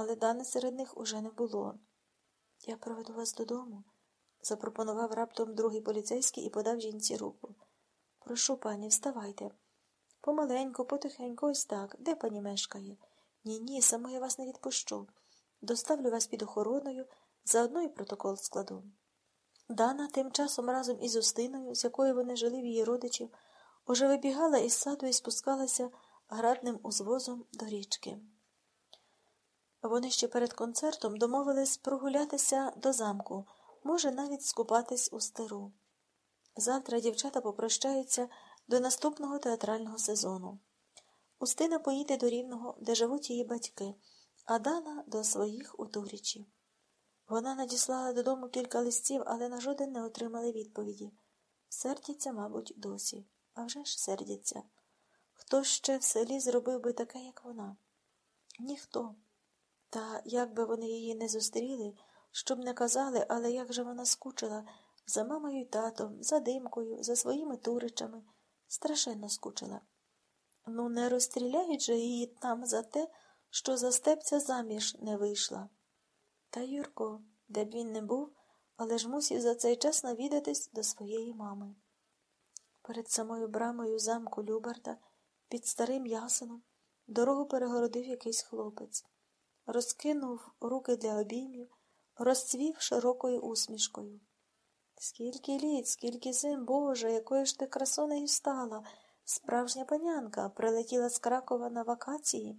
але Дани серед них уже не було. Я проведу вас додому, запропонував раптом другий поліцейський і подав жінці руку. Прошу, пані, вставайте. Помаленьку, потихеньку, ось так. Де пані мешкає? Ні, ні, само я вас не відпущу. Доставлю вас під охороною, заодно і протокол складу. Дана тим часом разом із Устиною, з якою вони жили в її родичів, уже вибігала із саду і спускалася градним узвозом до річки. Вони ще перед концертом домовились прогулятися до замку, може навіть скупатись у стеру. Завтра дівчата попрощаються до наступного театрального сезону. Устина поїде до Рівного, де живуть її батьки, а Дана до своїх у Турічі. Вона надіслала додому кілька листів, але на жоден не отримали відповіді. Сердяться, мабуть, досі. А вже ж сердяться. Хто ще в селі зробив би таке, як вона? Ніхто. Та як би вони її не зустріли, щоб не казали, але як же вона скучила за мамою й татом, за димкою, за своїми туричами, страшенно скучила. Ну, не розстріляють же її там за те, що за степця заміж не вийшла. Та Юрко, де б він не був, але ж мусів за цей час навідатись до своєї мами. Перед самою брамою замку Любарта, під старим ясеном, дорогу перегородив якийсь хлопець, розкинув руки для обіймів, розцвів широкою усмішкою. Скільки літ, скільки зим, Боже, якою ж ти красонею стала, справжня панянка, прилетіла з Кракова на вакації.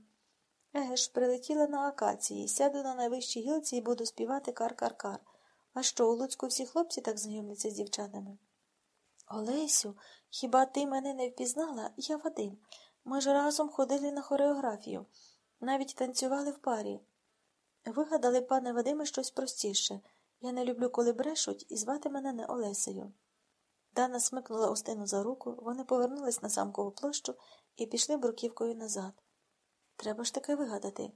Еге ж, прилетіла на акації, сяду на найвищій гілці і буду співати кар-кар-кар. А що, у Луцьку всі хлопці так знайомляться з дівчатами? Олесю, хіба ти мене не впізнала? Я Вадим. Ми ж разом ходили на хореографію, навіть танцювали в парі. Вигадали, пане Вадиме, щось простіше. Я не люблю, коли брешуть, і звати мене не Олесею. Дана смикнула Остину за руку, вони повернулись на самкову площу і пішли бруківкою назад. Треба ж таки вигадати.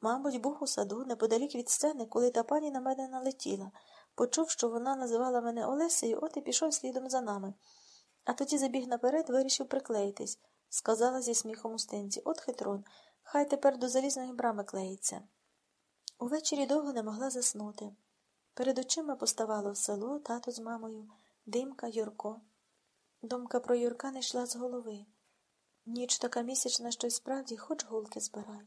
Мабуть, був у саду, неподалік від сцени, коли та пані на мене налетіла. Почув, що вона називала мене Олесею, от і пішов слідом за нами. А тоді забіг наперед, вирішив приклеїтись, сказала зі сміхом Устинці. От хитрон, хай тепер до залізної брами клеїться. Увечері довго не могла заснути. Перед очима поставало в село тато з мамою, димка, Юрко. Думка про Юрка не йшла з голови. Ніч така місячна, що й справді хоч гулки збирай.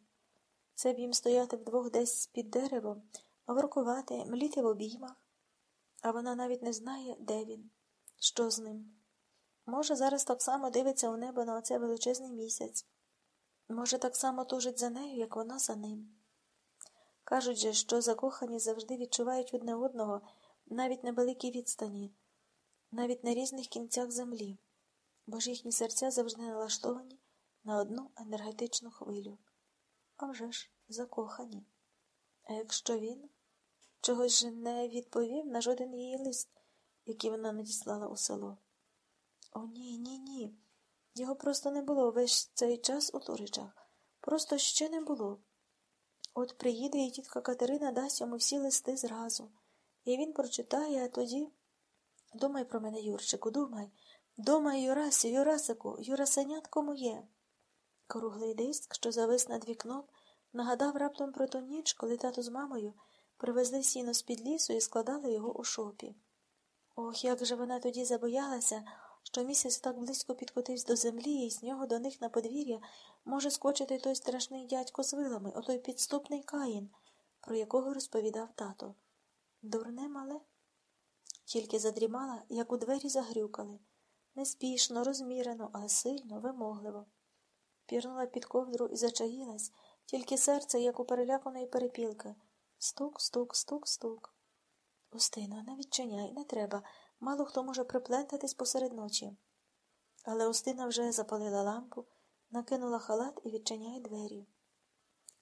Це б їм стояти вдвох десь під деревом, воркувати, мліти в обіймах, а вона навіть не знає, де він, що з ним. Може, зараз так само дивиться у небо на оце величезний місяць. Може, так само тужить за нею, як вона за ним. Кажуть же, що закохані завжди відчувають одне одного навіть на великій відстані, навіть на різних кінцях землі бо ж їхні серця завжди налаштовані на одну енергетичну хвилю. А вже ж закохані. А якщо він чогось же не відповів на жоден її лист, який вона надіслала у село? О, ні, ні, ні. Його просто не було весь цей час у Туричах. Просто ще не було. От приїде і тітка Катерина дасть йому всі листи зразу, і він прочитає, а тоді. Думай про мене, Юрчику, думай. Дома Юрасю, Юрасику, Юрасенятко моє. Круглий диск, що завис над вікном, нагадав раптом про ту ніч, коли тато з мамою привезли сіно з-під лісу і складали його у шопі. Ох, як же вона тоді забоялася, що місяць так близько підкотився до землі, і з нього до них на подвір'я може скочити той страшний дядько з вилами, отой підступний каїн, про якого розповідав тато. Дурне мале. Тільки задрімала, як у двері загрюкали. Неспішно, розмірено, але сильно, вимогливо. Пірнула під ковдру і зачаїлась, тільки серце, як у переляканої перепілки. Стук, стук, стук, стук. Устино, не відчиняй, не треба. Мало хто може приплентатись посеред ночі. Але Устина вже запалила лампу, накинула халат і відчиняє двері.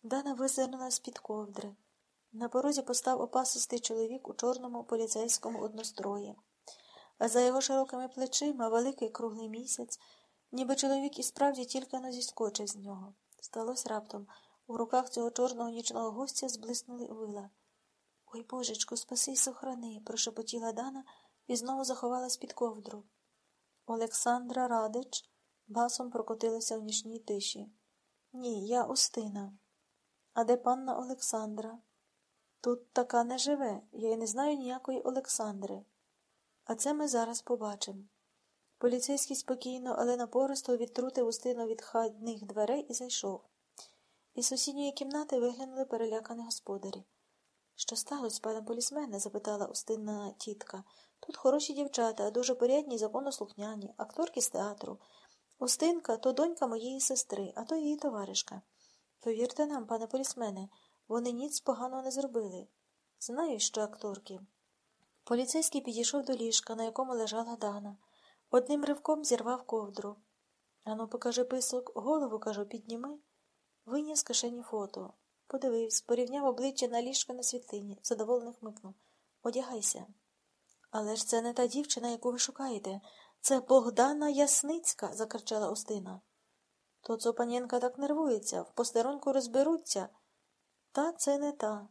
Дана визирнула з-під ковдри. На порозі постав опасистий чоловік у чорному поліцейському однострої а за його широкими плечима великий круглий місяць, ніби чоловік і справді тільки не зіскочив з нього. Сталося раптом. У руках цього чорного нічного гостя зблиснули вила. Ой, божечку, спаси й сохрани, прошепотіла Дана і знову заховалась під ковдру. Олександра Радич басом прокотилася в нічній тиші. Ні, я Устина. А де панна Олександра? Тут така не живе, я й не знаю ніякої Олександри. А це ми зараз побачимо. Поліцейський спокійно, але напористо відтрутив устину від хатних дверей і зайшов. Із сусідньої кімнати виглянули перелякані господарі. Що сталося, пане полісмене? запитала устинна тітка. Тут хороші дівчата, дуже порядні законослухняні, акторки з театру. Устинка то донька моєї сестри, а то її товаришка. Повірте нам, пане полісмене, вони ніц поганого не зробили. Знаю, що акторки. Поліцейський підійшов до ліжка, на якому лежала Дана. Одним ривком зірвав ковдру. Ану, покажи писок, голову, кажу, підніми. Виняв з кишені фото. Подивився, порівняв обличчя на ліжко на світлині, задоволено хмикнув. Одягайся. Але ж це не та дівчина, яку ви шукаєте. Це Богдана Ясницька, закричала Остина. То Цопанєнка так нервується, в постеронку розберуться. Та це не та.